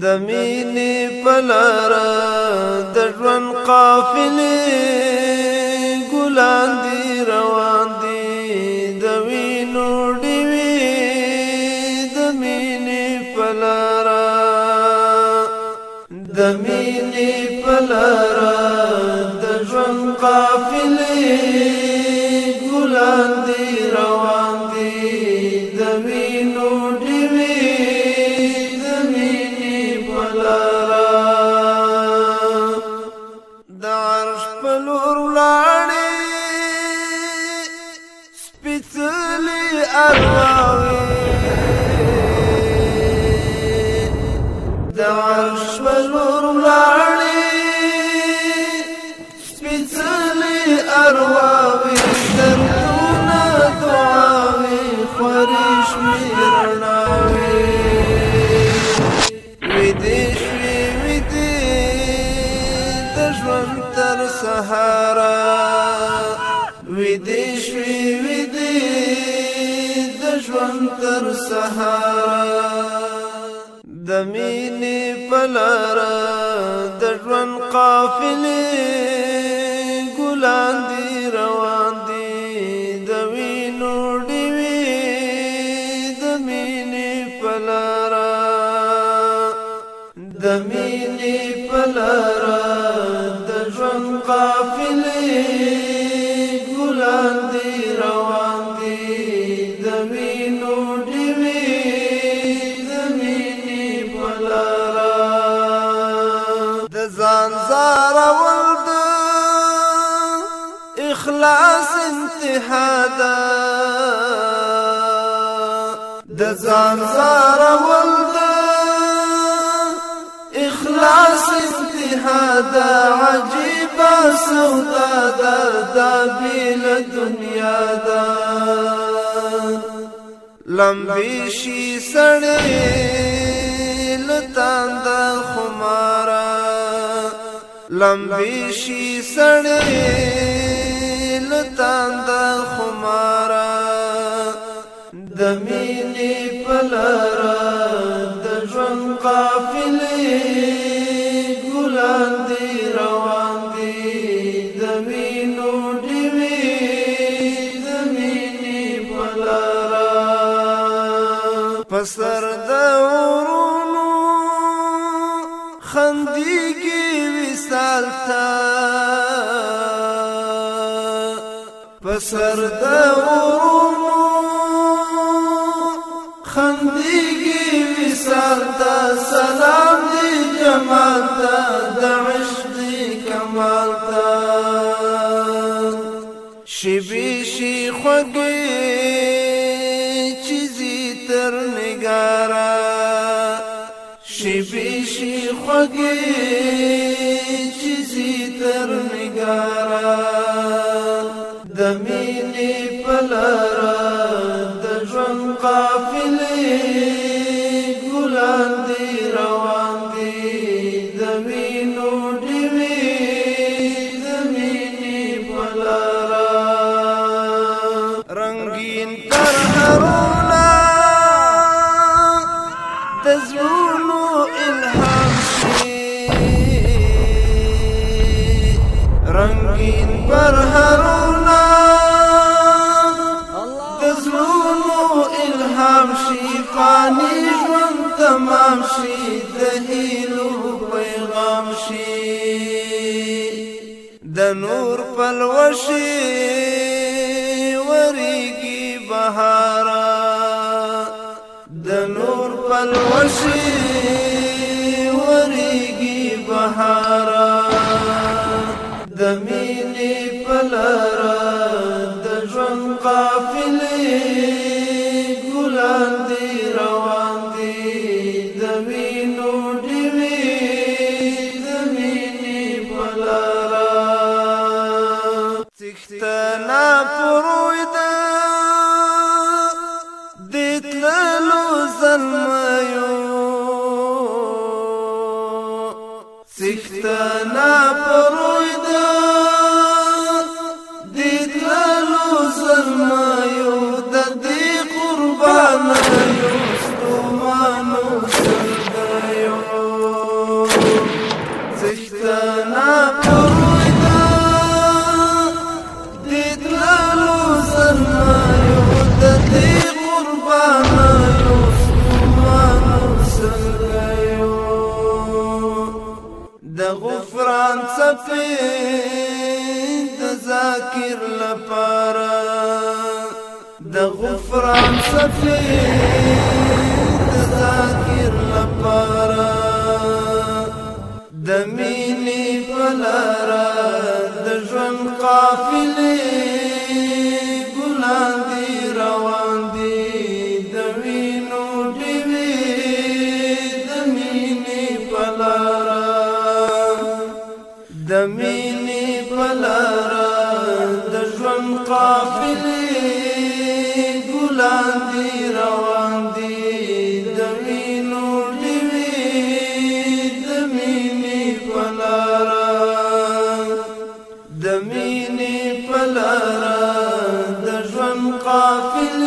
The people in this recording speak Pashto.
د مینې پلار د ژوند قافلې ګلان دی روان دی د وینو ډیوي د مینې پلار د مینې پلار د ژوند قافلې ګلان دی روان پر لاړې سپېڅلې ارواوې د عرش پر أرواوي لاړې سپېڅلې ارواوې دردونه دعاوې هر سهارا ویدې شوې ویدې د ژوند تر سهارا د مینې پلارا د ژوند قافلې ګلان دی روان قافلې ګلان دی روان دی د وینو ډېوې د مینې په لاره د ځان زارول د اخلاص انتها ده د ځان زارول د اخلاص انتها ده سودا دا دا بیل دنیا دا لمبی شی سړی دا خمارا لمبی شی دا خمارا دمی خندېږي وصال تا پسر د ورونو خندېږي وصال تا سلام دې جمال تا د عشق کمال تا شبي شي خوږي خوږی چیزی تر نگارا دمینی پلار مين برهرنا هرونا دزلونو الهام شي فانی ژوند تمام شي د هیلو شي دنور نور وريقي بهارا دنور نور وريقي بهارا دميني مینې پلارا د ژوند قافلې رواندي دمينو روان دی د وینو ډېوې د مینې پلارا څښتنا پرويد ذاکر لپاره د غفران سفید د ذاکر لپاره د مینې پلاره د ژوند قافله قافل